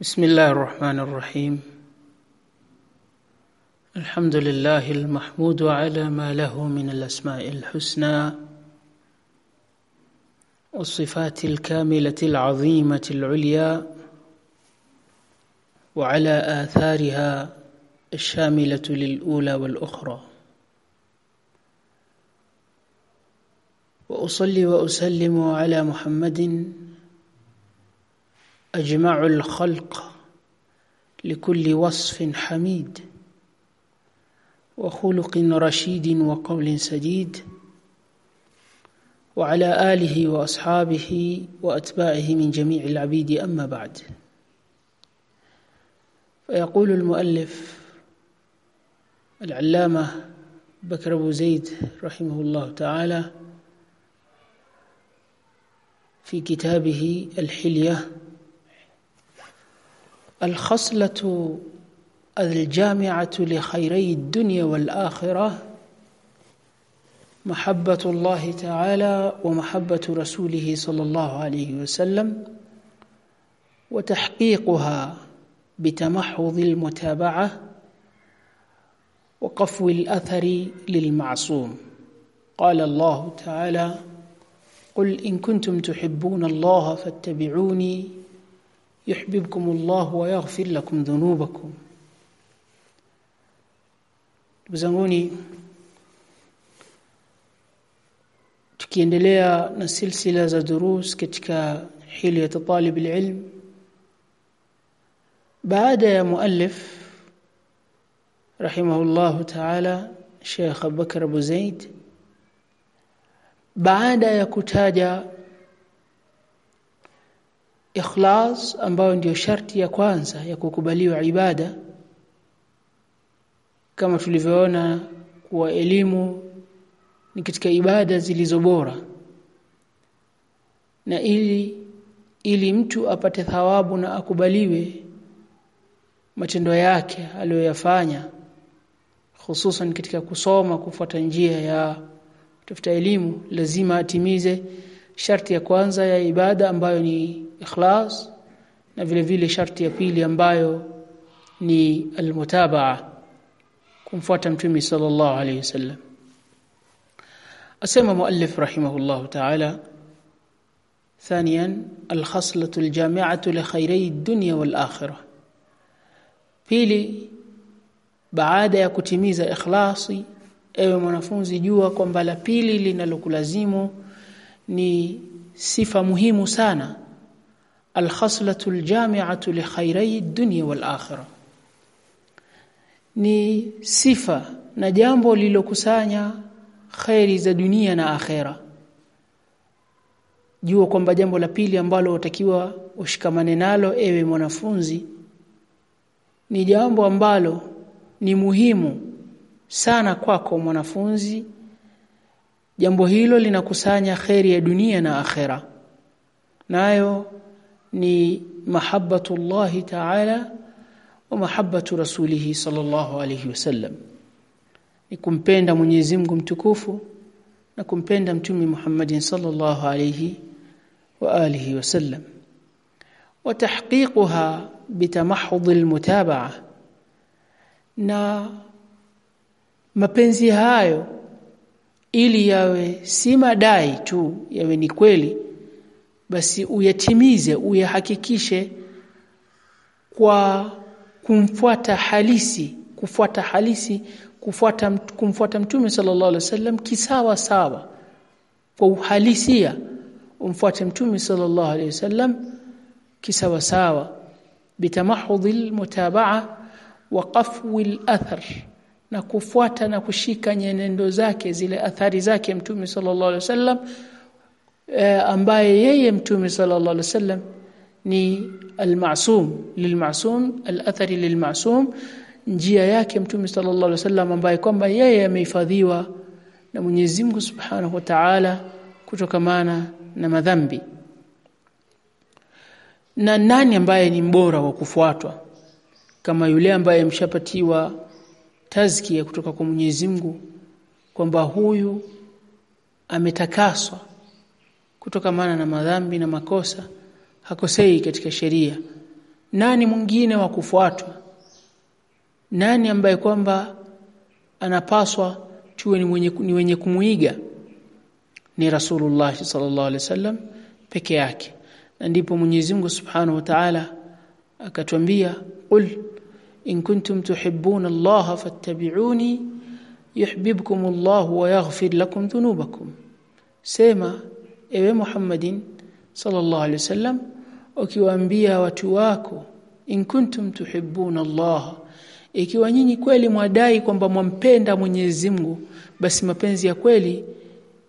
بسم الله الرحمن الرحيم. الحمد لله المحمود على ما له من الأسماء الحسنى والصفات الكاملة العظيمة العليا وعلى آثارها الشاملة للأولى والأخرى. وأصلي وأسلم على محمد أجمع الخلق لكل وصف حميد وخلق رشيد وقول سديد وعلى آله وأصحابه وأتباعه من جميع العبيد أما بعد. فيقول المؤلف العلامة بكر أبو زيد رحمه الله تعالى في كتابه الحلية الخصلة الجامعة لخيري الدنيا والآخرة. محبة الله تعالى ومحبة رسوله صلى الله عليه وسلم وتحقيقها بتمحض المتابعة وقفو الأثر للمعصوم. قال الله تعالى قل إن كنتم تحبون الله فاتبعوني يحببكم الله ويغفر لكم ذنوبكم. بزنوني تكيندليا نسلسلة دروس كتك حيلية طالب العلم بعد يا مؤلف رحمه الله تعالى شيخ بكر أبو زيد بعد يا كتاجة ikhlas ambayo ndiyo sharti ya kwanza ya kukubaliwa ibada. Kama tulivyoona kuwa elimu ni katika ibada zilizo bora. Na ili ili mtu apate thawabu na akubaliwe matendo yake aliyoyafanya hususan katika kusoma kufuata njia ya kutafuta elimu lazima atimize sharti ya kwanza ya ibada ambayo ni ikhlas na vile vile sharti ya pili ambayo ni almutabaa kumfuata mtume sallallahu alayhi wasallam asema muallif rahimahullah ta'ala ثانيا الخصلة الجامعة لخيري الدنيا والآخرة pili baada ya kutimiza ikhlasi ewe mwanafunzi jua kwamba la pili linalokulazimu ni sifa muhimu sana alkhaslatu aljami'atu li khairai dunya wal akhirah. Ni sifa na jambo lilokusanya khairi za dunia na akhera. Jua kwamba jambo la pili ambalo utakiwa ushikamane nalo ewe mwanafunzi ni jambo ambalo ni muhimu sana kwako mwanafunzi. Jambo hilo linakusanya khairi ya dunia na akhera. Nayo ni mahabbatu llahi ta'ala wa mahabbatu rasulih sallallahu alayhi wasallam ni kumpenda Mwenyezi Mungu mtukufu na kumpenda mtume Muhammadin sallallahu alayhi wa alihi wasallam wa tahqiquha bitamahud almutabaa. Na mapenzi hayo ili yawe si madai tu yawe ni kweli basi uyatimize uyahakikishe kwa kumfuata halisi kufuata halisi kufuata kumfuata mtume sallallahu alaihi wasallam kisawa sawa. Kwa uhalisia umfuate mtume sallallahu alaihi wasallam kisawa sawa. Bitamahudhil mutabaa wa qafwil athar na kufuata na kushika nyenendo zake zile athari zake mtume sallallahu alaihi wasallam e, ambaye yeye mtume sallallahu alaihi wasallam ni almasum lilmasum alathari lilmasum. Njia yake mtume sallallahu alaihi wasallam ambaye kwamba yeye amehifadhiwa na Mwenyezi Mungu Subhanahu wa Ta'ala kutokamana na madhambi. Na nani ambaye ni mbora wa kufuatwa? Kama yule ambaye mshapatiwa tazkia kutoka kwa Mwenyezi Mungu kwamba huyu ametakaswa kutokamana na madhambi na makosa hakosei katika sheria. Nani mwingine wa kufuatwa? Nani ambaye kwamba anapaswa tuwe ni mwenye, ni wenye kumuiga? Ni Rasulullah sallallahu alaihi wasallam peke yake. Na ndipo Mwenyezi Mungu Subhanahu wa Ta'ala akatwambia qul in kuntum tuhibbuna Allah fattabi'uni yuhibbukum Allah wa yaghfir lakum dhunubakum. Sema ewe Muhammadin sallallahu alaihi wasallam ukiwaambia watu wako in kuntum tuhibbuna Allah ikiwa nyinyi kweli mwadai kwamba mwampenda Mwenyezi Mungu basi mapenzi ya kweli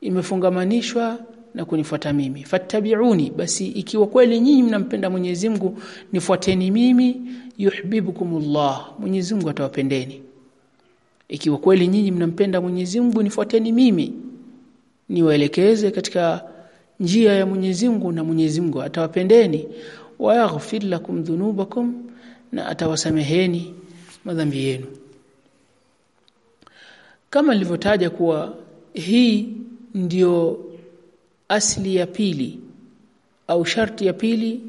imefungamanishwa na kunifuata mimi. Fattabi'uni basi ikiwa kweli nyinyi mnampenda Mwenyezi Mungu nifuateni mimi yuhibbukumullah Mwenyezi Mungu atawapendeni. Ikiwa kweli nyinyi mnampenda Mwenyezi Mungu nifuateni mimi niwaelekeze katika njia ya Mwenyezi Mungu na Mwenyezi Mungu atawapendeni. Wa yaghfir lakum dhunubakum na atawasameheni madhambi yenu. Kama nilivyotaja kuwa hii ndiyo asli ya pili au sharti ya pili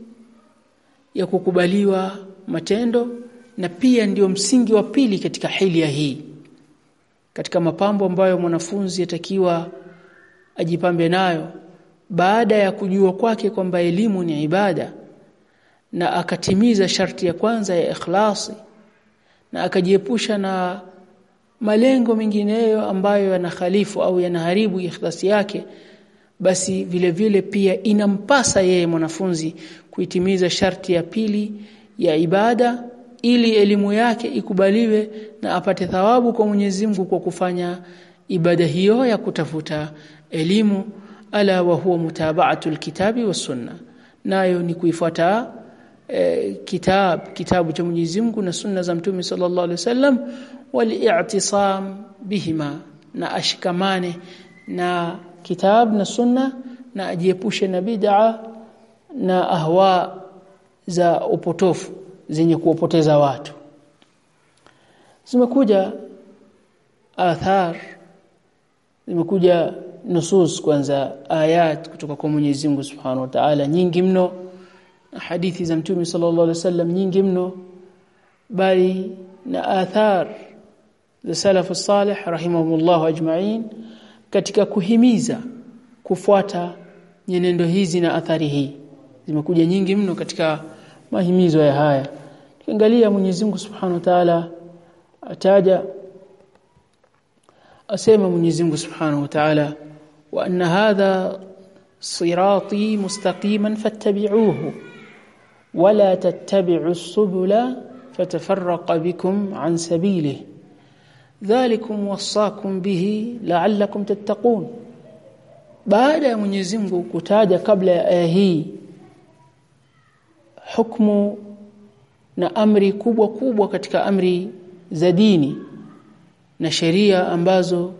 ya kukubaliwa matendo na pia ndiyo msingi wa pili katika hilia hii. Katika mapambo ambayo mwanafunzi atakiwa ajipambe nayo baada ya kujua kwake kwamba elimu ni ibada na akatimiza sharti ya kwanza ya ikhlasi na akajiepusha na malengo mengineyo ambayo yanakhalifu au yanaharibu ikhlasi yake basi vile vile pia inampasa yeye mwanafunzi kuitimiza sharti ya pili ya ibada ili elimu yake ikubaliwe na apate thawabu kwa Mwenyezi Mungu kwa kufanya ibada hiyo ya kutafuta elimu ala wa huwa mutaba'atul kitabi was sunna nayo ni kuifuata e, kitab kitabu cha Mwenyezi Mungu na sunna za Mtume sallallahu alaihi wasallam wal-i'tisam bihima na ashikamane na kitab na sunna na ajiepushe na bid'a na ahwa za upotofu zenye kuwapoteza watu. Zimekuja athar zimekuja nusus kwanza ayat kutoka kwa Mwenyezi Mungu Subhanahu wa Ta'ala nyingi mno. Na hadithi za Mtume sallallahu alaihi wasallam nyingi mno. Bali na athar za salafu salih rahimahumullah ajma'in katika kuhimiza kufuata nyenendo hizi na athari hii. Zimekuja nyingi mno katika mahimizo ya haya. Kiangalia Mwenyezi Mungu Subhanahu wa Ta'ala ataja asema Mwenyezi Mungu Subhanahu wa Ta'ala anna hadha sirati mustaqiman fattabi'uhu wala tattabi'u as-subula fatafarraqa bikum an sabilihi dhalikum wasaakum bihi la'allakum tattaqun baada ya Mwenyezi Mungu kutaja kabla ya aya hii hukumu na amri kubwa kubwa katika amri za dini na sheria ambazo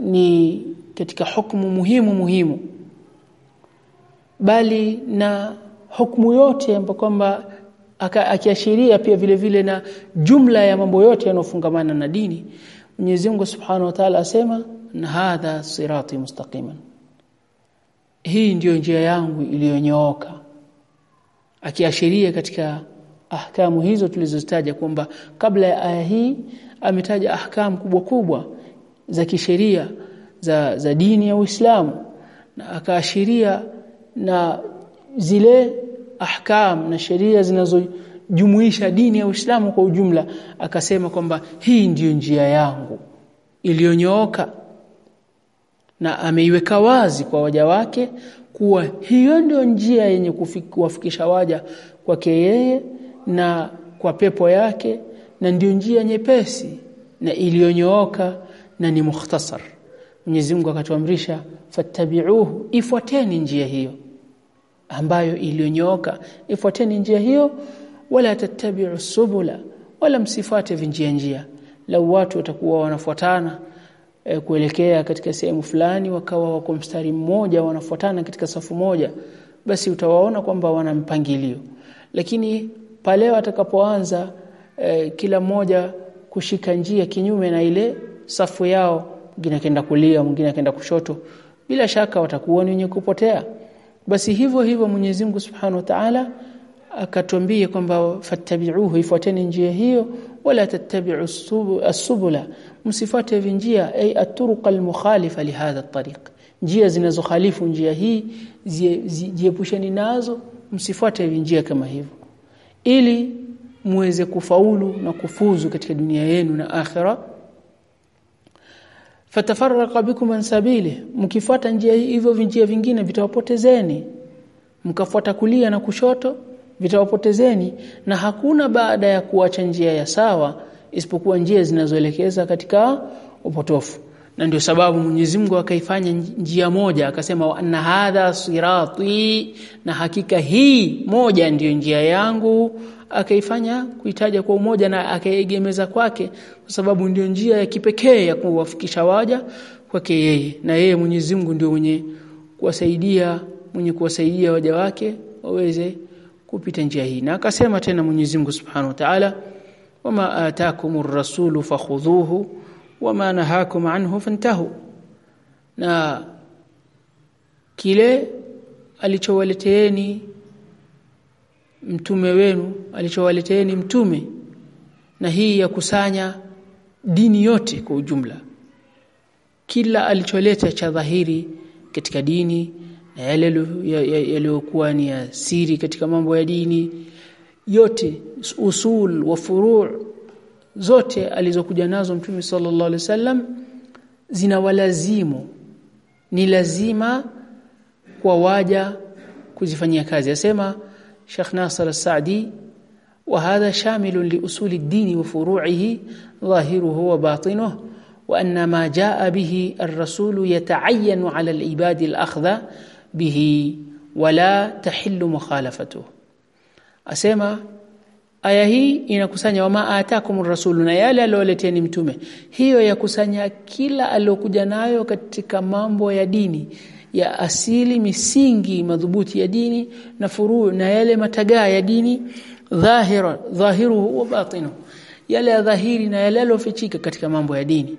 ni katika hukumu muhimu muhimu. Bali na hukumu yote ambapo kwamba akiashiria pia vile vile na jumla ya mambo yote yanofungamana na dini Mwenyezi Mungu Subhanahu wa Ta'ala asema na hadha sirati mustaqiman. Hii ndiyo njia yangu iliyonyooka. Akiashiria katika ahkamu hizo tulizozitaja kwamba kabla ya aya hii ametaja ahkamu kubwa kubwa za kisheria za, za dini ya Uislamu na akaashiria na zile ahkam na sheria zinazojumuisha dini ya Uislamu kwa ujumla akasema kwamba hii ndiyo njia yangu iliyonyooka na ameiweka wazi kwa waja wake kuwa hiyo ndio njia yenye kuwafikisha waja kwake yeye na kwa pepo yake na ndiyo njia nyepesi na iliyonyooka na ni mukhtasar Mwenyezi Mungu akatuamrisha fattabi'uhu ifuateni njia hiyo ambayo iliyonyooka. Ifuateni njia hiyo wala tattabi'u subula wala msifate vinjia njia. Lau watu watakuwa wanafuatana e, kuelekea katika sehemu fulani wakawa wako mstari mmoja wanafuatana katika safu moja basi utawaona kwamba wana mpangilio. Lakini pale watakapoanza e, kila mmoja kushika njia kinyume na ile safu yao mwingine akaenda kulia mwingine akaenda kushoto bila shaka watakuwa ni wenye kupotea. Basi hivyo hivyo Mwenyezi Mungu Subhanahu wa Ta'ala akatwambia kwamba fattabi'uhu ifuateni njia hiyo wala tattabi'u as-subula msifuate njia ay at-turuq al-mukhalifa li hadha at-tariq. Njia zinazokhalifu njia hii jiepusheni nazo msifuate njia kama hivyo. Ili muweze kufaulu na kufuzu katika dunia yenu na akhira fatafarraqa bikum an sabili. Mkifuata njia hivyo njia vingine vitawapotezeni. Mkafuata kulia na kushoto vitawapotezeni. Na hakuna baada ya kuacha njia ya sawa isipokuwa njia zinazoelekeza katika upotofu. Na ndio sababu Mwenyezi Mungu akaifanya njia moja akasema anna hadha sirati. Na hakika hii moja ndiyo njia yangu akaifanya kuitaja kwa umoja na akaegemeza kwake kwa sababu ndio njia ya kipekee ya kuwafikisha waja kwake yeye. Na yeye Mwenyezi Mungu ndio mwenye kuwasaidia mwenye kuwasaidia waja wake waweze kupita njia hii. Na akasema tena Mwenyezi Mungu Subhanahu wa Ta'ala wama ataakumur rasulu fakhudhuhu wama nahakum anhu fantahu. Na kile alichowaleteeni mtume wenu alichowaleteeni mtume na hii ya kusanya dini yote kwa ujumla. Kila alicholeta cha dhahiri katika dini na yale yaliyokuwa ni ya siri katika mambo ya dini yote usul wa furu' zote alizokuja nazo mtume sallallahu alaihi wasallam zinawalazimu ni lazima kwa waja kuzifanyia kazi. Asema شيخ ناصر السعدي وهذا شامل لأصول الدين وفروعه ظاهره وباطنه وأن ما جاء به الرسول يتعين على العباد الأخذ به ولا تحل مخالفته. أسمى آية هي إن كسانيا وما آتاكم الرسول نا يالا لولتيا نمتومي هي يكسانيا كلا ألو كجنايو كتك مامبو يديني ya asili misingi madhubuti ya dini na furuu na yale matagaa ya dini dhahira dhahiru wa batinu. Yale ya dhahiri na yale yalofichika katika mambo ya dini.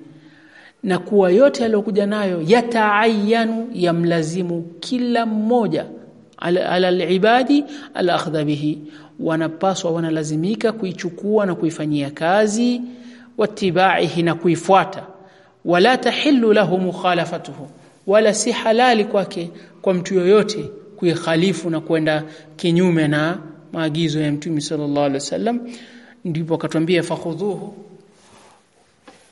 Na kuwa yote aliyokuja nayo yataayanu yamlazimu kila mmoja ala, ala alibadi alakhdha bihi wanapaswa wanalazimika kuichukua na kuifanyia kazi watibaihi na kuifuata. Wala tahillu lahu mukhalafatuhu wala si halali kwake kwa mtu yoyote kuikhalifu na kwenda kinyume na maagizo ya mtume sallallahu alaihi wasallam. Ndipo akatwambia fakhudhuhu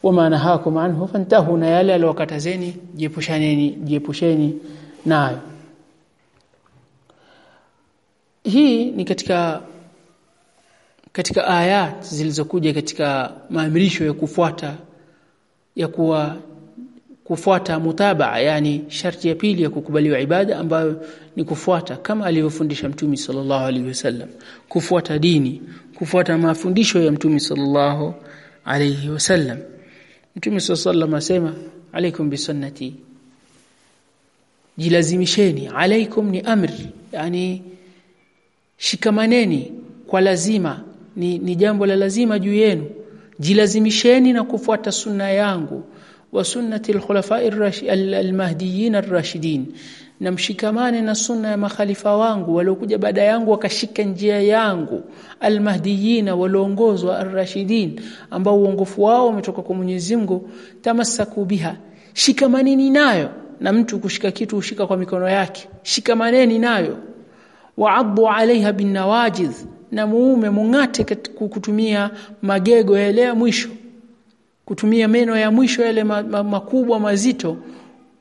wama nahakum anhu fantahu na yale aliyokatazeni jiepushaneni jiepusheni nayo. Hii ni katika katika ayat zilizokuja katika maamrisho ya kufuata ya kuwa kufuata mutabaa yani sharti ya pili ya kukubaliwa ibada ambayo ni kufuata kama alivyofundisha mtume sallallahu alaihi wasallam kufuata dini kufuata mafundisho ya mtume sallallahu alaihi wasallam. Mtume sallallahu asema alaikum bisunnati jilazimisheni alaikum ni amri yani shikamaneni kwa lazima ni, ni jambo la lazima juu yenu. Jilazimisheni na kufuata sunna yangu wa sunnati al-khulafa'i al-mahdiyyin ar-rashidin. Mshikamane na sunna ya makhalifa wangu waliokuja baada yangu wakashika njia yangu. Walioongozwa ar-rashidin ambao uongofu wao umetoka kwa Mwenyezi Mungu tamassaku biha. Shikamaneni nayo. Na mtu kushika kitu ushika kwa mikono yake. Shikamaneni nayo. Wa'addu 'alayha bin nawajiz na muume mungate kutumia magego yale ya mwisho kutumia meno ya mwisho yale ma, ma, makubwa mazito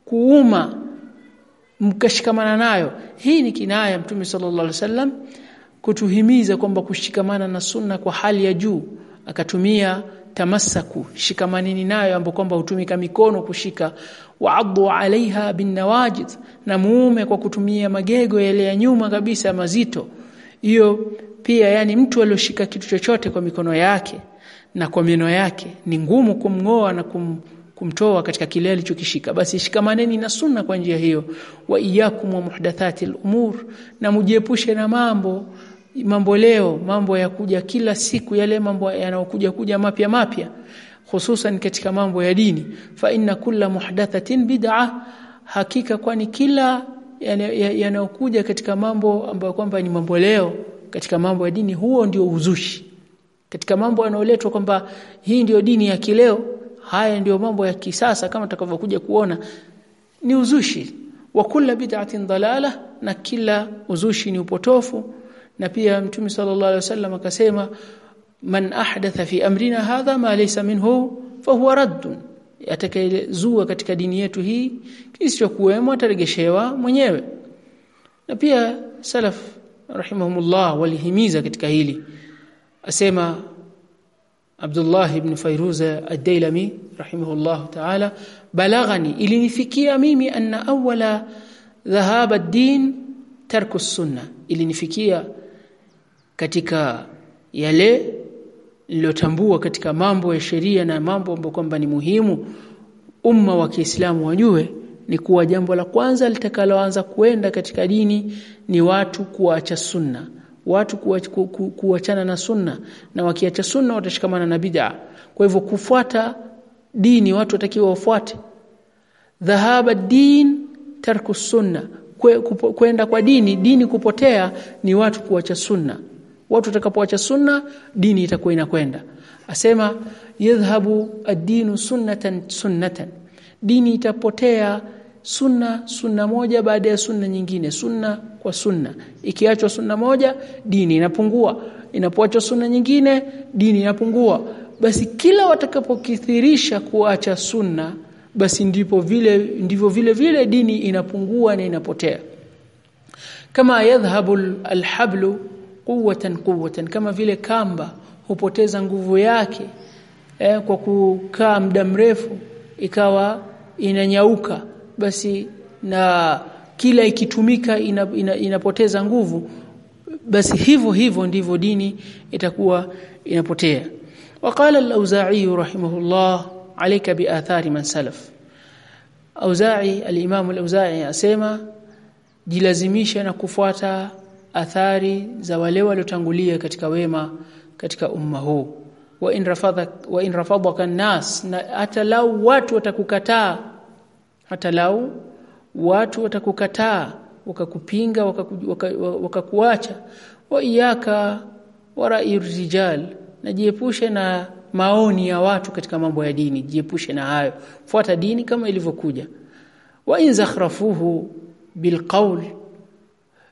kuuma mkashikamana nayo. Hii ni kinaya mtume sallallahu alaihi wasallam kutuhimiza kwamba kushikamana na sunna kwa hali ya juu. Akatumia tamassaku shikamanini nayo ambapo kwamba hutumika mikono kushika. Waaddu alaiha bin nawajid na muume kwa kutumia magego yale ya nyuma kabisa mazito. Hiyo pia yani mtu aliyoshika kitu chochote kwa mikono yake na kwa meno yake ni ngumu kumngoa na kum, kumtoa katika kile alichokishika. Basi shikamaneni na sunna kwa njia hiyo. Wa iyakum wa muhdathati al-umur na mujiepushe na mambo mambo leo mambo ya kuja kila siku yale mambo yanayokuja kuja mapya mapya hususan katika mambo ya dini. Fa inna kulla muhdathatin bid'a hakika kwani kila yanayokuja katika mambo ambayo kwamba ni mambo leo katika mambo ya dini huo ndio uzushi katika mambo yanayoletwa kwamba hii ndiyo dini ya kileo haya ndiyo mambo ya kisasa kama tutakavyokuja kuona ni uzushi wa kila bid'atin dalala na kila uzushi ni upotofu. Na pia mtume sallallahu alaihi wasallam akasema man ahdatha fi amrina hadha ma laysa minhu fa huwa raddun. Atakayezua katika dini yetu hii kisichokuwemo ataregeshewa mwenyewe. Na pia salaf rahimahumullah walihimiza katika hili asema Abdullah ibn Fairuza ad-Dailami rahimahullah ta'ala balaghani ilinifikia mimi anna awwala dhahaba ad-din tarku sunna ilinifikia katika yale niliyotambua katika mambo ya sheria na mambo ambayo kwamba ni muhimu umma wa Kiislamu wajue ni kuwa jambo la kwanza litakaloanza kuenda katika dini ni watu kuacha sunna watu kuachana na sunna na wakiacha sunna watashikamana na bid'a. Kwa hivyo kufuata dini watu watakiwa wafuate. Dhahaba din tarku sunna. Kwenda kwa dini dini kupotea ni watu kuacha sunna. Watu watakapoacha sunna dini itakuwa inakwenda. Asema yadhhabu ad-dinu sunnatan sunnatan. Dini itapotea sunna sunna moja baada ya sunna nyingine sunna kwa sunna. Ikiachwa sunna moja dini inapungua. Inapoachwa sunna nyingine dini inapungua. Basi kila watakapokithirisha kuacha sunna basi ndipo vile ndivyo vile vile dini inapungua na inapotea. Kama yadhhabu alhablu quwwatan quwwatan kama vile kamba hupoteza nguvu yake eh, kwa kukaa muda mrefu ikawa inanyauka basi na kila ikitumika ina, ina, inapoteza nguvu basi hivyo hivyo ndivyo dini itakuwa inapotea. Waqala al-auza'i rahimahullah alayka bi athari man salaf. Auza'i al-imam al-auza'i asema jilazimisha na kufuata athari za wale waliotangulia katika wema katika umma huu. Wa in rafadha wa in rafadhaka nas na hata lau watu watakukataa hata lau watu watakukataa wakakupinga wakakuacha. Wa iyaka warai rijal na jiepushe na maoni ya watu katika mambo ya dini jiepushe na hayo. Fuata dini kama ilivyokuja. Wa in zakhrafuhu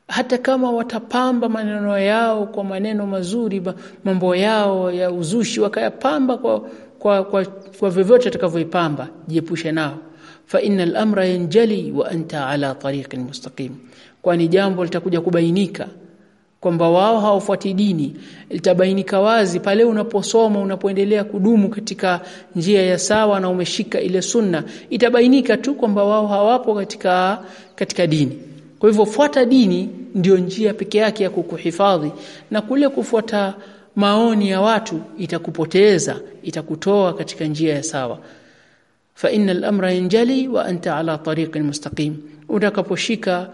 hata kama watapamba maneno yao kwa maneno mazuri mambo yao ya uzushi wakayapamba kwa kwa kwa, kwa vyovyote atakavyoipamba jiepushe nao fa innal amra yanjali wa anta ala tariqin mustaqim. Kwani jambo litakuja kubainika kwamba wao hawafuati dini litabainika wazi pale unaposoma unapoendelea kudumu katika njia ya sawa na umeshika ile sunna itabainika tu kwamba wao hawapo katika katika dini. Kwa hivyo fuata dini ndio njia peke yake ya kukuhifadhi na kule kufuata maoni ya watu itakupoteza itakutoa katika njia ya sawa fa innal amra yanjali wa anta ala tariqin mustaqim. Utakaposhika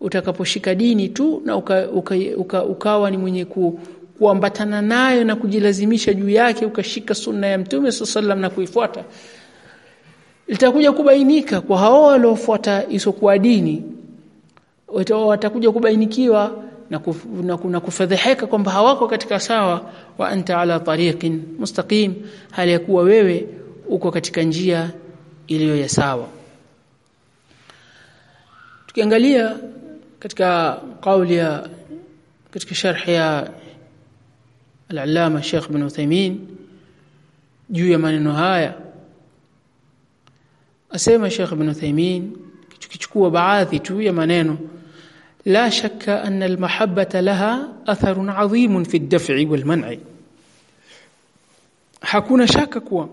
utakaposhika dini tu na uka, uka, uka, ukawa ni mwenye ku, kuambatana nayo na kujilazimisha juu yake ukashika sunna ya mtume sallam na kuifuata itakuja kubainika kwa hao waliofuata isokuwa dini watakuja kubainikiwa na, kuf, na, na kufadhihika kwamba hawako katika sawa wa anta ala tariqin mustaqim hali ya kuwa wewe uko katika njia iliyo ya sawa tukiangalia katika kauli ya katika sharh ya al-allama Sheikh Ibn Uthaymeen juu ya maneno haya asema Sheikh Ibn Uthaymeen kichukua baadhi tu ya maneno la shakka anna al-mahabbata laha atharun adhim fi ad-daf'i wal-man'i hakuna shaka kuwa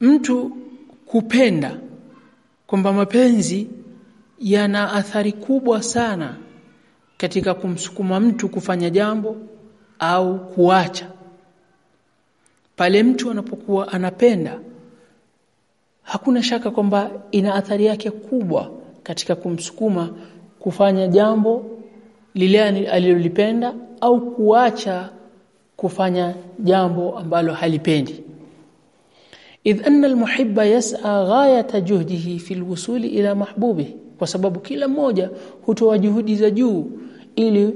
mtu kupenda kwamba mapenzi yana athari kubwa sana katika kumsukuma mtu kufanya jambo au kuacha. Pale mtu anapokuwa anapenda hakuna shaka kwamba ina athari yake kubwa katika kumsukuma kufanya jambo lile alilolipenda au kuacha kufanya jambo ambalo halipendi idh anna almuhibba yas'a ghayata juhdihi fi alwusul ila mahbubihi kwa sababu kila mmoja hutoa juhudi za juu ili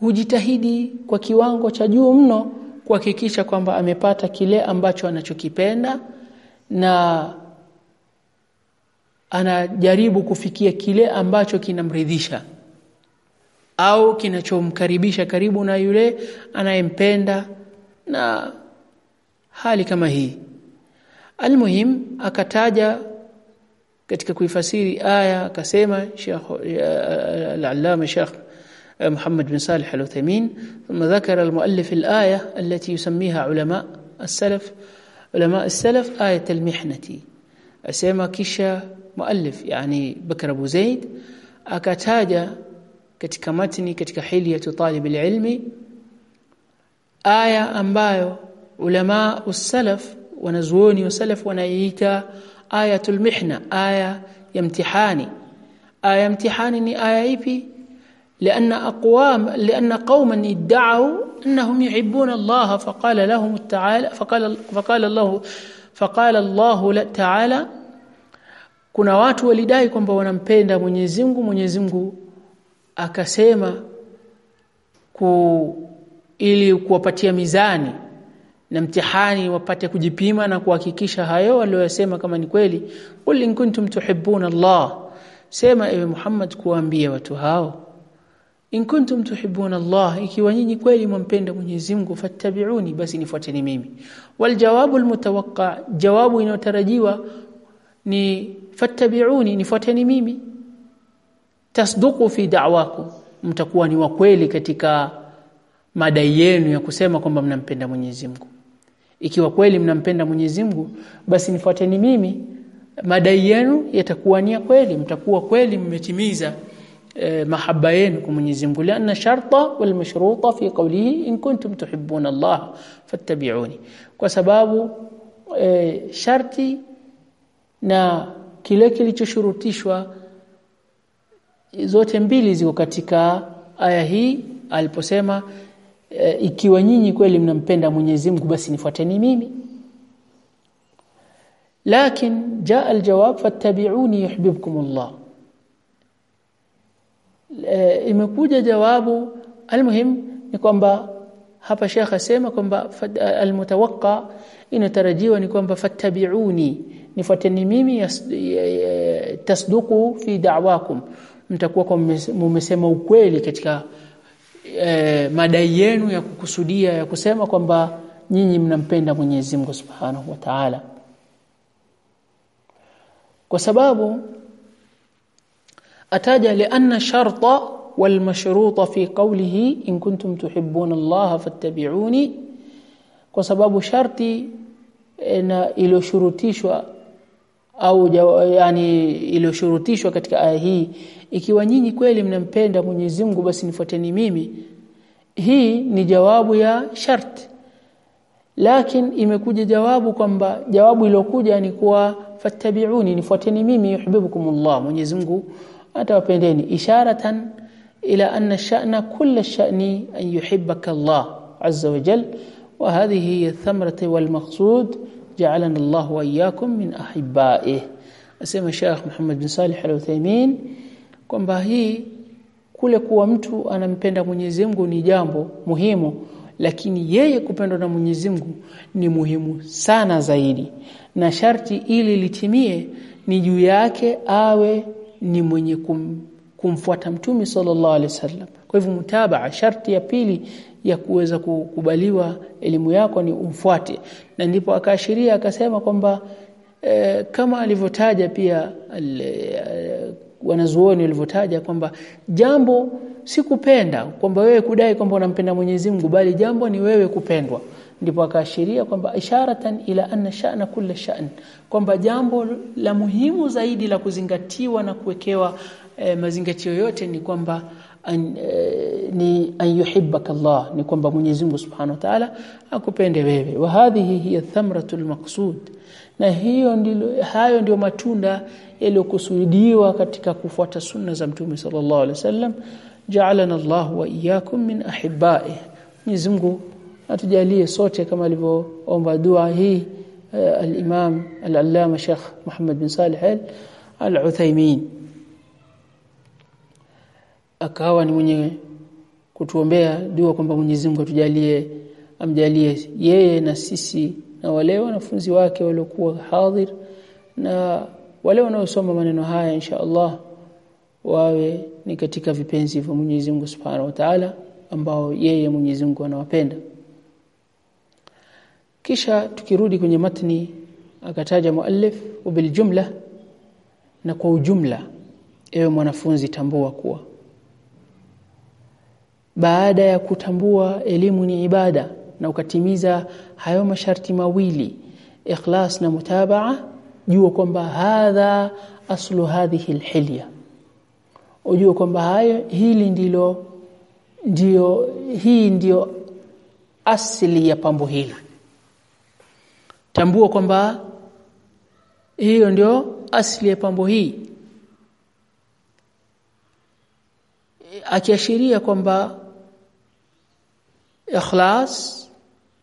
hujitahidi kwa kiwango cha juu mno kuhakikisha kwamba amepata kile ambacho anachokipenda na anajaribu kufikia kile ambacho kinamridhisha au kinachomkaribisha karibu na yule anayempenda na hali kama hii almuhim akataja katika kuifasiri aya akasema Sheikh al-Allama Sheikh محمد بن صالح العثيمين ثم ذكر المؤلف الآية التي يسميها علماء السلف علماء السلف آية المحنة أسمى كشا مؤلف يعني بكر أبو زيد أكتاجا katika matni katika hilyatu talib alilmi aya ambayo ulama usalaf wanazuoni usalaf wanaiita ayatul mihna aya ya mtihani aya ya mtihani ni aya ipi لأن أقوام لأن قوما ادعوا أنهم يحبون الله فقال لهم تعالى فقال فقال الله فقال الله تعالى kuna watu walidai kwamba wanampenda Mwenyezi Mungu Mwenyezi Mungu akasema ku ili kuwapatia mizani na mtihani wapate kujipima na kuhakikisha hayo waliyosema kama ni kweli. Qul in kuntum tuhibbuna Allah. Sema ewe Muhammad kuambia watu hao. In kuntum tuhibbuna Allah ikiwa nyinyi kweli mwampenda Mwenyezi Mungu fattabi'uni basi nifuateni mimi. Wal jawabu al mutawaqqa jawabu inayotarajiwa ni fattabi'uni nifuateni mimi. Tasduqu fi da'wakum mtakuwa ni wa kweli katika madai yenu ya kusema kwamba mnampenda Mwenyezi Mungu ikiwa kweli mnampenda Mwenyezi Mungu basi nifuateni mimi. Madai yenu yatakuwa ni kweli mtakuwa kweli mmetimiza eh, mahaba yenu kwa Mwenyezi Mungu. Lianna sharta wal mashruta fi qawlihi in kuntum tuhibbuna Allah fattabi'uni. Kwa sababu eh, sharti na kile kilichoshurutishwa zote mbili ziko katika aya hii aliposema e, ikiwa nyinyi kweli mnampenda Mwenyezi Mungu basi nifuateni mimi. Lakin jaa aljawab fattabi'uni yuhibbukum Allah e, imekuja jawabu almuhim ni kwamba hapa Sheikh asema kwamba almutawaqqa inatarajiwa ni kwamba fattabi'uni nifuateni mimi tasduku fi da'wakum. Mtakuwa mmesema ukweli katika e, madai yenu ya kukusudia ya kusema kwamba nyinyi mnampenda Mwenyezi Mungu Subhanahu wa Ta'ala. Kwa sababu ataja lianna sharta wal mashruta fi qawlihi in kuntum tuhibbuna Allah fattabi'uni. Kwa sababu sharti na iliyoshurutishwa au yani iliyoshurutishwa katika aya hii ikiwa nyinyi kweli mnampenda Mwenyezi Mungu basi nifuateni mimi. Hii ni jawabu ya sharti lakini imekuja jawabu kwamba jawabu iliyokuja ni kuwa fattabi'uni nifuateni mimi yuhibbukumullah Mwenyezi Mungu atawapendeni. Isharatan ila anna sha'na kulla sha'ni an yuhibbaka Allah azza wa jalla wa hadhihi hiya thamratu wal maqsud ja'alana Allah wa iyyakum min ahibbaih asema Sheikh Muhammad bin Salih Al-Uthaymeen kwamba hii kule kuwa mtu anampenda Mwenyezi Mungu ni jambo muhimu lakini yeye kupendwa na Mwenyezi Mungu ni muhimu sana zaidi. Na sharti ili litimie ni juu yake awe ni mwenye kum, kumfuata mtumi sallallahu alaihi wasallam. Kwa hivyo mutabaa sharti ya pili ya kuweza kukubaliwa elimu yako ni umfuate. Na ndipo akaashiria akasema kwamba e, kama alivyotaja pia e, wanazuoni walivyotaja kwamba jambo si kupenda kwamba wewe kudai kwamba unampenda Mwenyezi Mungu bali jambo ni wewe kupendwa. Ndipo akaashiria kwamba isharatan ila anna sha'na kulli sha'n kwamba jambo la muhimu zaidi la kuzingatiwa na kuwekewa e, mazingatio yote ni kwamba an, e, ni an yuhibbaka Allah ni kwamba Mwenyezi Mungu Subhanahu wa Ta'ala akupende wewe. Wa hadhihi hiya thamratul maqsud. Na hiyo ndilo hayo ndio matunda yaliyokusudiwa katika kufuata sunna za Mtume sallallahu alaihi wasallam. Ja'alana Allah wa iyyakum min ahibba'i Mwenyezi Mungu atujalie sote kama alivyoomba dua hii uh, al-Imam al-Allama Sheikh Muhammad bin Salih al-Uthaymeen akawa ni mwenye kutuombea dua kwamba Mwenyezi Mungu atujalie amjalie yeye na sisi na wale wanafunzi wake waliokuwa hadhir na wale wanaosoma maneno haya insha Allah wawe ni katika vipenzi vya Mwenyezi Mungu Subhanahu wa Ta'ala ambao yeye Mwenyezi Mungu anawapenda. Kisha tukirudi kwenye matni akataja muallif bil jumla na kwa ujumla ewe mwanafunzi tambua kuwa baada ya kutambua elimu ni ibada na ukatimiza hayo masharti mawili ikhlas na mutabaa jua kwamba hadha aslu hadhihi alhilya ujua kwamba hayo hili ndilo ndio hii ndio asili ya pambo hili. Tambua kwamba hiyo ndio asili ya pambo hii. Akiashiria kwamba ikhlas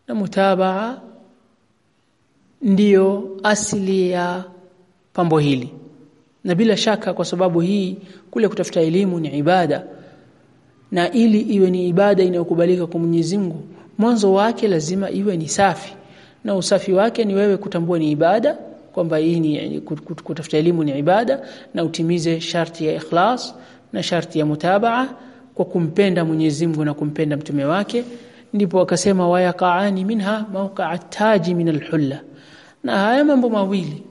na mutabaa ndiyo asili ya pambo hili. Na bila shaka kwa sababu hii kule kutafuta elimu ni ibada. Na ili iwe ni ibada inayokubalika kwa Mwenyezi Mungu mwanzo wake lazima iwe ni safi. Na usafi wake ni wewe kutambua ni ibada kwamba hii ni kutafuta elimu ni ibada na utimize sharti ya ikhlas na sharti ya mutabaa kwa kumpenda Mwenyezi Mungu na kumpenda mtume wake ndipo akasema wayaqaani minha mawqa'a taji min alhulla. Na haya mambo mawili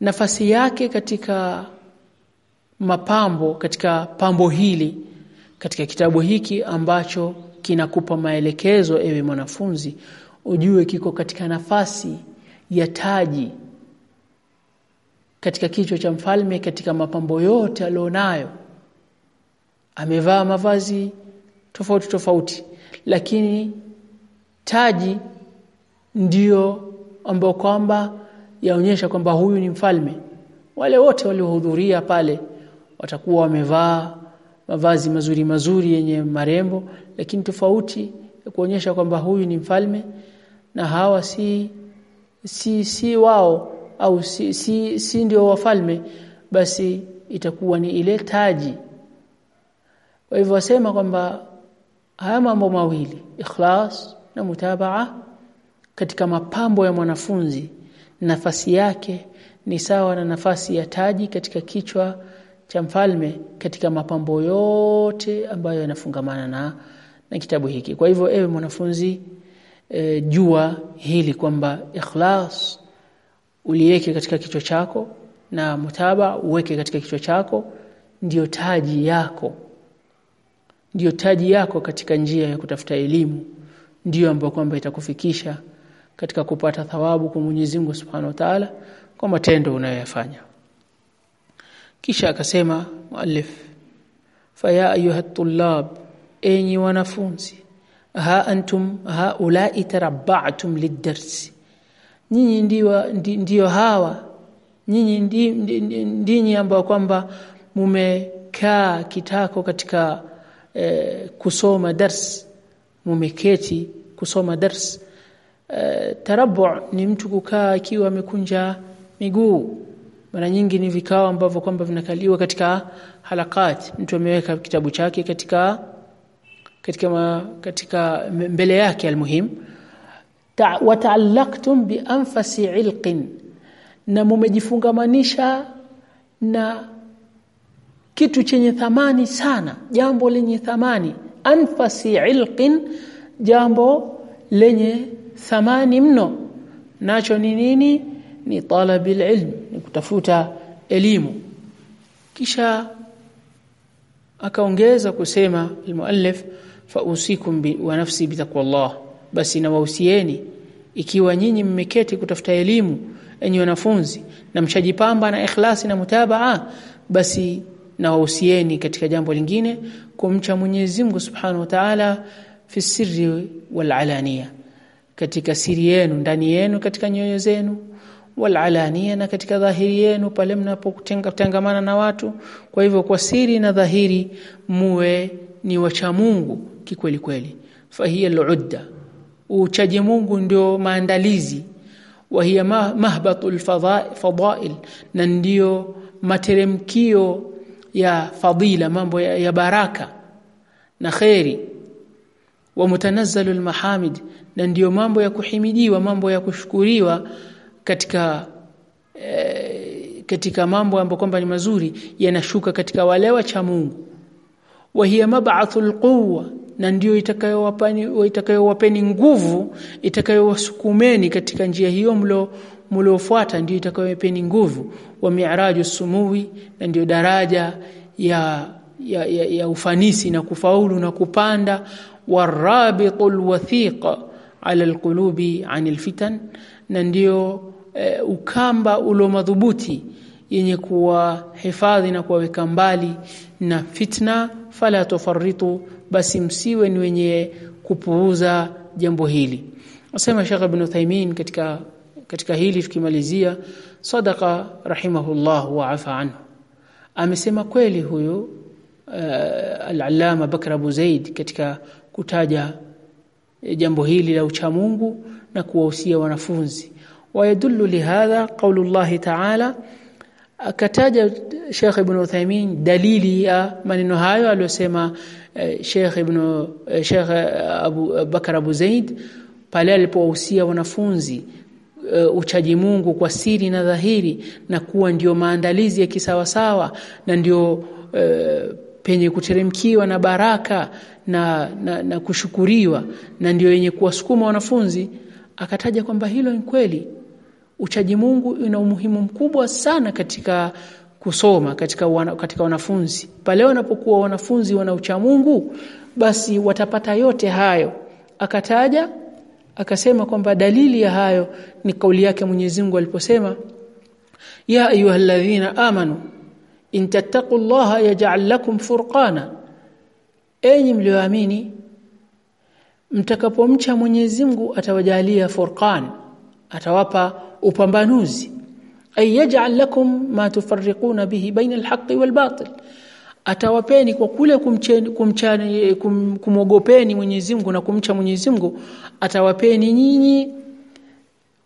nafasi yake katika mapambo katika pambo hili katika kitabu hiki ambacho kinakupa maelekezo ewe mwanafunzi ujue kiko katika nafasi ya taji katika kichwa cha mfalme katika mapambo yote alionayo. Amevaa mavazi tofauti tofauti. Lakini taji ndiyo ambao kwamba yaonyesha kwamba huyu ni mfalme. Wale wote waliohudhuria pale watakuwa wamevaa mavazi mazuri mazuri yenye marembo lakini tofauti kuonyesha kwamba huyu ni mfalme na hawa si si si wao au si, si, si ndio wafalme basi itakuwa ni ile taji. Kwa hivyo wasema kwamba haya mambo mawili ikhlas na mutabaa katika mapambo ya mwanafunzi nafasi yake ni sawa na nafasi ya taji katika kichwa cha mfalme katika mapambo yote ambayo yanafungamana na na kitabu hiki. Kwa hivyo ewe mwanafunzi e, jua hili kwamba ikhlas uliweke katika kichwa chako na mutaba uweke katika kichwa chako ndiyo taji yako ndiyo taji yako katika njia ya kutafuta elimu ndiyo ambayo kwamba itakufikisha katika kupata thawabu kwa Mwenyezi Mungu Subhanahu wa Ta'ala kwa matendo unayoyafanya kisha akasema muallif faya ayuha tullab enyi wanafunzi ha antum haulai tarabba'tum lid-dars nyinyi ndio ndio hawa nyinyi ndinyi ambao kwamba mumekaa kitako katika eh, kusoma dars. Mumeketi kusoma dars. Eh, tarabu ni mtu kukaa akiwa amekunja miguu. Mara nyingi ni vikao ambavyo kwamba vinakaliwa katika halakat. Mtu ameweka kitabu chake katika katika ma, katika mbele yake almuhim Ta, wataallaqtum bi anfasi ilqin. Na mumejifungamanisha na kitu chenye thamani sana jambo lenye thamani. Anfasi ilqin jambo lenye thamani mno. Nacho ni nini? Ni talabil ilm ni kutafuta elimu. Kisha akaongeza kusema almuallif fa usikum bi wa nafsi bi taqwallah. Basi na wausieni ikiwa nyinyi mmeketi kutafuta elimu enyi wanafunzi na mshajipamba na ikhlasi na mutabaa basi na wahusieni katika jambo lingine kumcha Mwenyezi Mungu Subhanahu wa Ta'ala fi sirri wal alania katika siri yenu ndani yenu katika nyoyo zenu wal alania na katika dhahiri yenu pale mnapotengamana na watu. Kwa hivyo kwa siri na dhahiri muwe ni wacha Mungu kikweli kweli. Fahiya al-udda uchaji Mungu ndio maandalizi. Wa hiya mahbatul fadhail, na ndio materemkio ya fadila mambo ya, ya baraka na khairi wa mutanazzalu almahamid na ndiyo mambo ya kuhimidiwa mambo ya kushukuriwa katika e, katika mambo ambayo kwamba ni mazuri yanashuka katika wale wa cha Mungu. Wa hiya mab'athul quwwa na ndiyo itakayowapeni itakayowapeni nguvu itakayowasukumeni katika njia hiyo mlo mliofuata ndio itakayopeni nguvu wa mi'raju sumuwi na ndio daraja ya ya, ya, ya ufanisi na kufaulu na kupanda. Warabitul wathiqa ala alqulubi anil fitan na ndio e, ukamba ulio madhubuti yenye kuwa hifadhi na kuwaweka mbali na fitna. Fala tufarritu basi msiwe ni wenye kupuuza jambo hili. Asema Sheikh Ibn Uthaymeen katika katika hili tukimalizia sadaqa rahimahullah wa afa anhu. Amesema kweli huyu uh, al-allama Bakr Abu Zaid katika kutaja jambo hili la uchamungu na kuwahusia wanafunzi. Wayadullu lihadha qaulullah ta'ala akataja Sheikh Ibn Uthaymeen dalili ya maneno hayo aliyosema Sheikh Ibn Sheikh Abu Bakar Abu Zaid pale alipowahusia wanafunzi uh, uchaji Mungu kwa siri na dhahiri na kuwa ndio maandalizi ya kisawasawa na ndio uh, penye kuteremkiwa na baraka na, na, na kushukuriwa na ndio yenye kuwasukuma wanafunzi. Akataja kwamba hilo ni kweli. Uchaji Mungu una umuhimu mkubwa sana katika kusoma katika wana, katika wanafunzi. Pale wanapokuwa wanafunzi wana ucha Mungu basi watapata yote hayo. Akataja akasema kwamba dalili ya hayo ni kauli yake Mwenyezi Mungu aliposema ya ayyuhalladhina amanu in tattaqullaha yaj'al lakum furqana. Enyi mlioamini mtakapomcha Mwenyezi Mungu atawajalia furqan atawapa upambanuzi. Ay lakum ma tufarriquna bihi baina alhaqqi walbatil atawapeni kwa kule kumcheni kumchani kum, kumogopeni Mwenyezi Mungu na kumcha Mwenyezi Mungu atawapeni nyinyi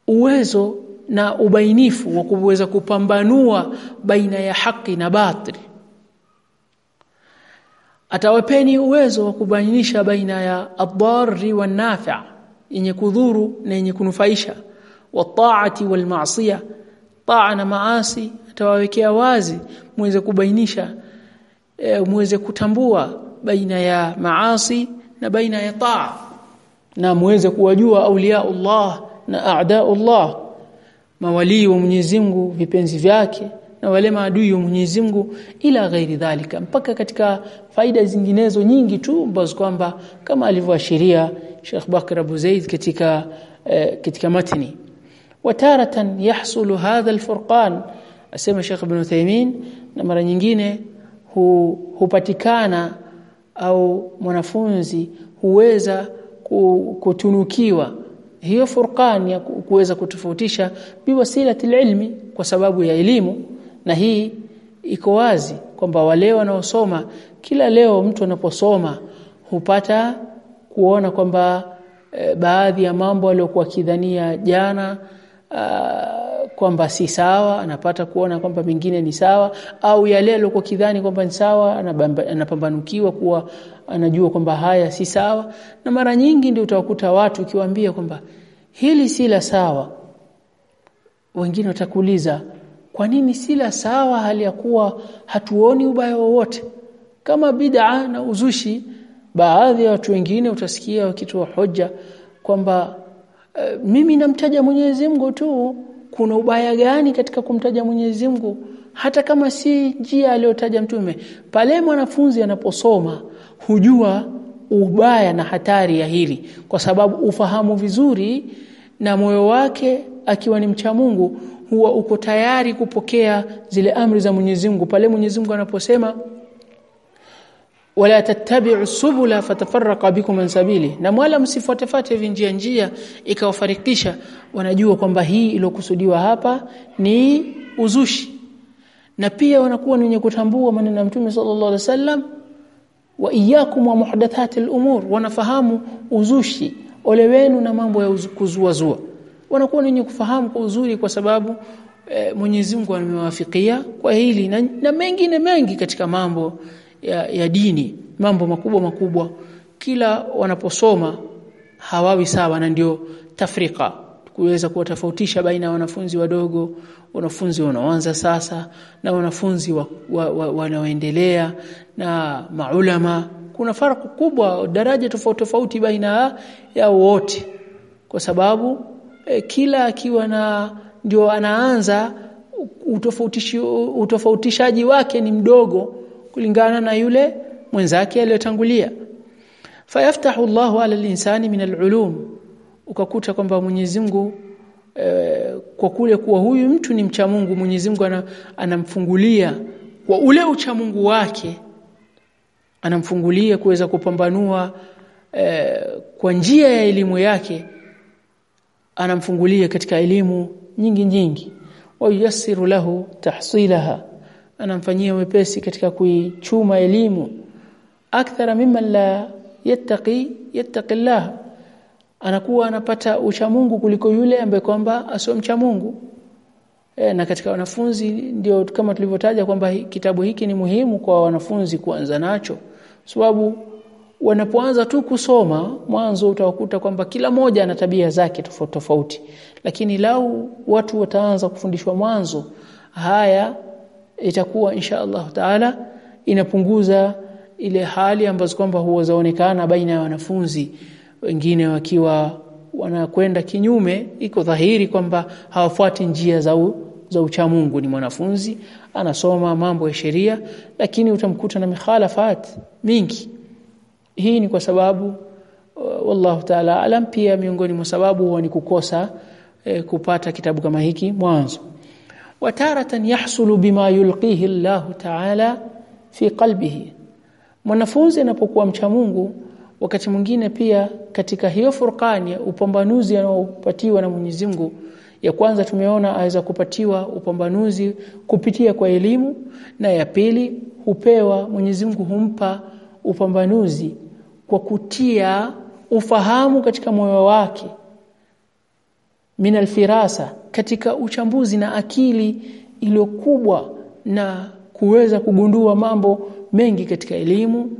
uwezo na ubainifu wa kuweza kupambanua baina ya haki na batili. Atawapeni uwezo wa kubainisha baina ya adhari wa wan-nafi' yenye kudhuru na yenye kunufaisha wa-ta'ati wal maasiya taa na maasi atawawekea wazi muweze kubainisha e, muweze kutambua baina ya maasi na baina ya taa. Na muweze kuwajua aulia Allah na aada Allah. Mawalii wa Mwenyezi Mungu vipenzi vyake na wale maadui wa Mwenyezi Mungu ila ghairi dhalika. Mpaka katika faida zinginezo nyingi tu ambazo kwamba kama alivyoashiria Sheikh Bakr Abu Zaid katika eh, katika matni. Wataratan yahsulu hadha alfurqan asema Sheikh Ibn Uthaymeen na mara nyingine hu, hupatikana au mwanafunzi huweza kutunukiwa. Hiyo furqan ya kuweza kutofautisha biwasilati ilmi kwa sababu ya elimu na hii iko wazi kwamba wale wanaosoma kila leo mtu anaposoma hupata kuona kwamba e, baadhi ya mambo aliyokuwa kidhania jana uh, kwamba si sawa anapata kuona kwamba mengine ni sawa au yale aliyokuwa kidhani kwamba ni sawa anapambanukiwa kuwa anajua kwamba haya si sawa. Na mara nyingi ndio utawakuta watu ukiwaambia kwamba hili si la sawa. Wengine watakuuliza kwa nini si la sawa hali ya kuwa hatuoni ubaya wowote? Kama bid'a na uzushi baadhi ya watu wengine utasikia wakitoa hoja kwamba uh, mimi namtaja Mwenyezi Mungu tu kuna ubaya gani katika kumtaja Mwenyezi Mungu? Hata kama si njia aliyotaja mtume pale mwanafunzi anaposoma hujua ubaya na hatari ya hili kwa sababu ufahamu vizuri na moyo wake akiwa ni mcha Mungu huwa uko tayari kupokea zile amri za Mwenyezi Mungu. Pale Mwenyezi Mungu anaposema wala tattabi'u subula fatafarraqa bikum an sabili. Na mwala msifuatefuate njia njia ikawafarikisha wanajua kwamba hii iliyokusudiwa hapa ni uzushi. Na pia wanakuwa ni wenye kutambua maneno ya Mtume sallallahu alaihi wasallam wa iyyakum wa muhdathatil umur. Wanafahamu uzushi ole wenu na mambo ya kuzua zua. Wanakuwa ni wenye kufahamu kwa uzuri kwa sababu e, Mwenyezi Mungu amewafikia kwa hili na, na mengine mengi katika mambo ya, ya dini mambo makubwa makubwa. Kila wanaposoma hawawi sawa na ndio tafrika. Kuweza kuwatofautisha baina ya wanafunzi wadogo wanafunzi wanaoanza sasa na wanafunzi wa, wa, wa, wanaoendelea na maulama. Kuna farku kubwa daraja tofauti tofauti baina ya wote. Kwa sababu e, kila akiwa na ndio anaanza utofautishaji wake ni mdogo kulingana na yule mwenzake aliyotangulia. Fayaftahu Allahu ala al-insani min al-ulum ukakuta kwamba Mwenyezi Mungu e, kwa kule kuwa huyu mtu ni mcha Mungu Mwenyezi Mungu anamfungulia kwa ule ucha Mungu wake anamfungulia kuweza kupambanua e, kwa njia ya elimu yake anamfungulia katika elimu nyingi nyingi. Wa yassiru lahu tahsilaha anamfanyia wepesi katika kuichuma elimu. Akthara mimman la yattaqi yattaqillah. Anakuwa anapata ucha Mungu kuliko yule ambaye kwamba asomcha Mungu. E, na katika wanafunzi ndio kama tulivyotaja kwamba kitabu hiki ni muhimu kwa wanafunzi kuanza nacho. Sababu wanapoanza tu kusoma mwanzo utawakuta kwamba kila moja ana tabia zake tofauti tofauti. Lakini lau watu wataanza kufundishwa mwanzo haya itakuwa insha Allah taala inapunguza ile hali ambazo kwamba huwa zaonekana baina ya wanafunzi wengine wakiwa wanakwenda kinyume. Iko dhahiri kwamba hawafuati njia za u, za uchamungu. Ni mwanafunzi anasoma mambo ya sheria lakini utamkuta na mikhalafat mingi. Hii ni kwa sababu uh, wallahu ta'ala alam pia miongoni mwa sababu huwa ni kukosa eh, kupata kitabu kama hiki mwanzo wataratan yahsulu bima yulqihi Allah ta'ala fi qalbihi. Mwanafunzi anapokuwa mcha Mungu wakati mwingine pia katika hiyo furqani upambanuzi anaopatiwa na Mwenyezi Mungu ya kwanza tumeona aweza kupatiwa upambanuzi kupitia kwa elimu na ya pili hupewa Mwenyezi Mungu humpa upambanuzi kwa kutia ufahamu katika moyo wake min alfirasa katika uchambuzi na akili iliyokubwa na kuweza kugundua mambo mengi katika elimu.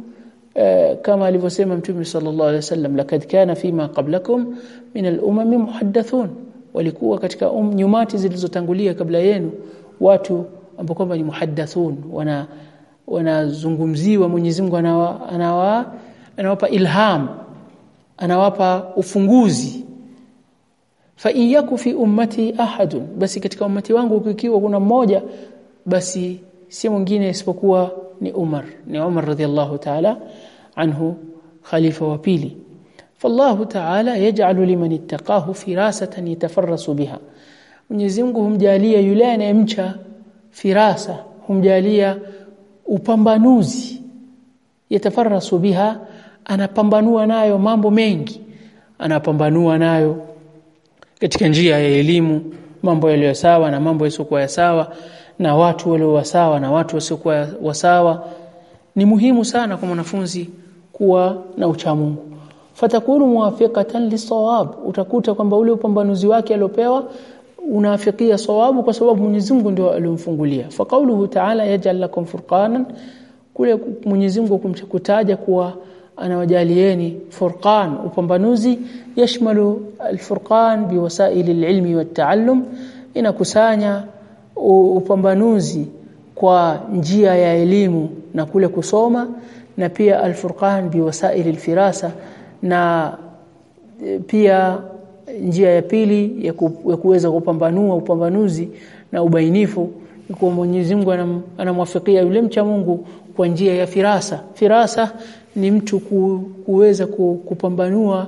E, kama alivyosema Mtume sallallahu alaihi wasallam lakad kana fima qablakum min al-umam muhaddathun. Walikuwa katika um, nyumati zilizotangulia kabla yenu watu ambao kwamba ni muhaddathun wana wanazungumziwa Mwenyezi Mungu anawa, anawa anawapa ilham anawapa ufunguzi fa iyaku fi ummati ahadun basi katika ummati wangu kukiwa kuna mmoja basi si mwingine isipokuwa ni Umar ni Umar radhiallahu ta'ala anhu khalifa wa pili. Fallahu ta'ala yaj'alu liman ittaqahu firasatan yatafarrasu biha. Mwenyezi Mungu humjalia yule anayemcha firasa humjalia upambanuzi yatafarrasu biha anapambanua nayo mambo mengi. Anapambanua nayo katika njia ya elimu mambo yaliyo sawa na mambo yasiokuwa sawa na watu walio sawa na watu wasiokuwa wasawa ni muhimu sana kwa mwanafunzi kuwa na uchamungu fatakunu muwafiqatan lisawab utakuta kwamba ule upambanuzi wake aliopewa unaafikia sawabu kwa sababu Mwenyezi Mungu ndio aliyomfungulia fa kauluhu ta'ala yaj'al lakum furqanan kule Mwenyezi Mungu kumkutaja kuwa anawajalieni furqan upambanuzi. Yashmalu alfurqan biwasaili alilmi wattaallum inakusanya upambanuzi kwa njia ya elimu na kule kusoma na pia alfurqan biwasaili alfirasa na pia njia ya pili ya, ku, ya kuweza kupambanua upambanuzi na ubainifu kwa Mwenyezi Mungu anam, anamwafikia yule mcha Mungu kwa njia ya firasa. Firasa ni mtu ku, kuweza ku, kupambanua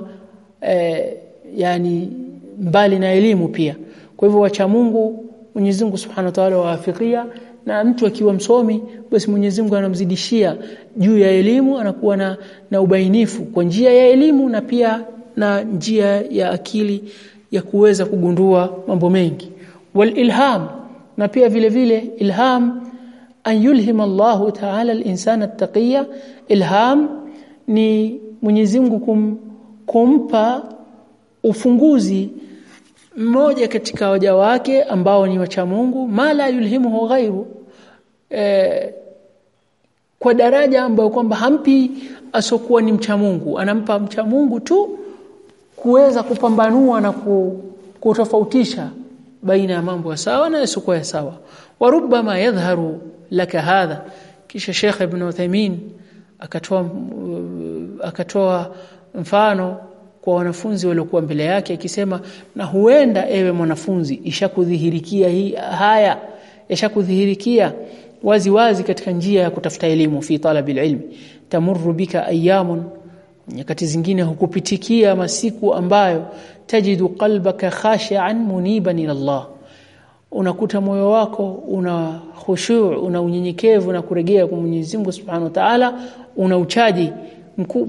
eh, yani mbali na elimu pia. Kwa hivyo wacha Mungu Mwenyezi Mungu Subhanahu wa Ta'ala waafikia na mtu akiwa msomi basi Mwenyezi Mungu anamzidishia juu ya elimu anakuwa na, na ubainifu kwa njia ya elimu na pia na njia ya akili ya kuweza kugundua mambo mengi. Wal ilham na pia vile vile ilham an yulhima Allahu ta'ala al-insana at-taqiya ilham ni Mwenyezi Mungu kum, kumpa ufunguzi mmoja katika waja wake ambao ni wacha Mungu mala yulhimuhu ghairu e, kwa daraja ambayo kwamba hampi asokuwa ni mcha Mungu. Anampa mcha Mungu tu kuweza kupambanua na kutofautisha baina ya mambo ya sawa na yasiokuwa ya sawa. Warubama yadhharu laka hadha. Kisha Sheikh Ibn Uthaymeen akatoa akatoa mfano kwa wanafunzi waliokuwa mbele yake akisema na huenda ewe mwanafunzi ishakudhihirikia hii haya ishakudhihirikia wazi wazi katika njia ya kutafuta elimu fi talabil ilmi tamurru bika ayamun nyakati zingine hukupitikia masiku ambayo tajidu qalbaka khashi'an muniban ila Allah. Unakuta moyo wako una khushu' una unyenyekevu na kuregea kwa Mwenyezi Mungu Subhanahu wa Ta'ala una uchaji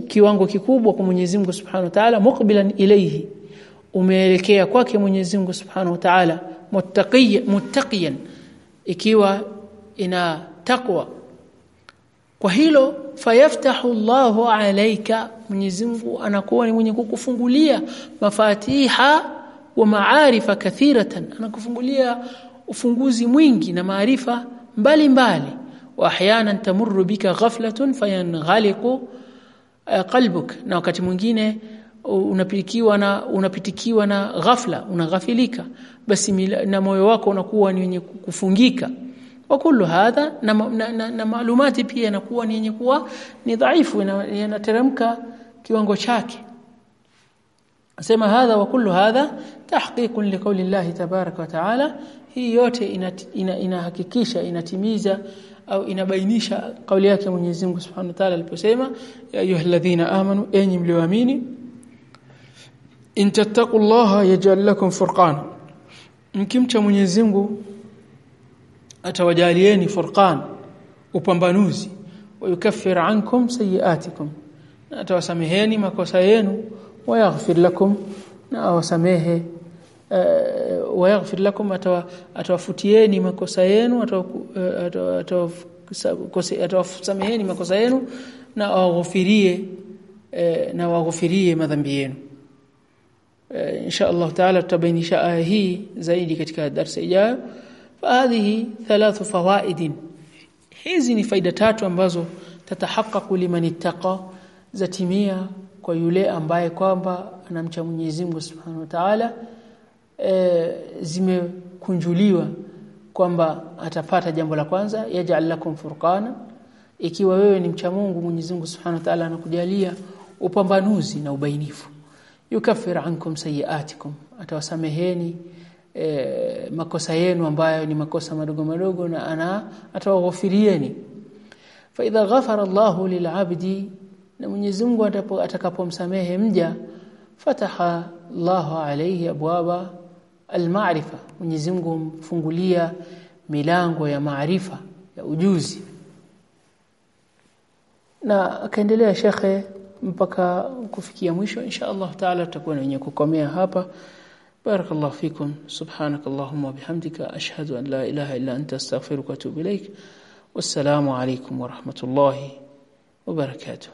kiwango kikubwa kwa Mwenyezi Mungu Subhanahu wa Ta'ala muqbilan ilayhi. Umeelekea kwake Mwenyezi Mungu Subhanahu wa Ta'ala muttaqiyan ikiwa ina takwa kwa hilo fayaftahu Allahu alayka Mwenyezi Mungu anakuwa ni mwenye kukufungulia mafatiha wa maarifa kathiratan anakufungulia ufunguzi mwingi na maarifa mbalimbali wa ahyana tamurru bika ghaflatun fayanghaliqu qalbuk na wakati mwingine unapitikiwa na unapitikiwa na ghafla unaghafilika. Basi na moyo wako unakuwa ni wenye kufungika. Wa kullu hadha na, na, na, na maalumati pia yanakuwa ni yenye kuwa ni dhaifu yanateremka kiwango chake. Sema hadha wa kullu hadha tahqiqun liqawli Allah tabaarak wa taala. Hii yote inahakikisha ina, ina inatimiza au inabainisha kauli yake Mwenyezi Mungu Subhanahu wa Ta'ala aliposema ya ayyuhalladhina amanu enyi mlioamini in tattaqullaha yaj'al lakum furqan. Mkimcha Mwenyezi Mungu atawajalieni furqan upambanuzi wayukaffir ankum sayiatikum atawasameheni makosa yenu wayaghfir lakum na awasamehe Eh, uh, wayaghfir lakum atawafutieni makosa yenu atawasameheni eh, makosa yenu na awaghufirie uh, eh, na waghufirie madhambi yenu. Uh, insha Allah taala tutabainisha aya hii zaidi katika darasa ijayo. Fahadhihi thalathu fawaidin. Hizi ni faida tatu ambazo tatahakkaku liman ittaqa zatimia kwa yule ambaye kwamba anamcha Mwenyezi Mungu Subhanahu wa Ta'ala e, zimekunjuliwa kwamba atapata jambo la kwanza yaj'al lakum furqana ikiwa wewe ni mcha Mungu Mwenyezi Mungu Subhanahu wa Ta'ala anakujalia upambanuzi na ubainifu. Yukaffir ankum sayiatikum atawasameheni e, makosa yenu ambayo ni makosa madogo madogo na ana atawaghfirieni fa idha ghafara Allahu lil'abdi na Mwenyezi Mungu atakapomsamehe mja fataha Allahu alayhi abwaba almaarifa Mwenyezi Mungu mfungulia milango ya maarifa ya ujuzi na akaendelea shekhe mpaka kufikia mwisho insha Allah taala tutakuwa wenye kukomea hapa بارك الله فيكم سبحانك اللهم وبحمدك أشهد أن لا إله إلا أنت استغفرك وأتوب إليك والسلام عليكم ورحمة الله وبركاته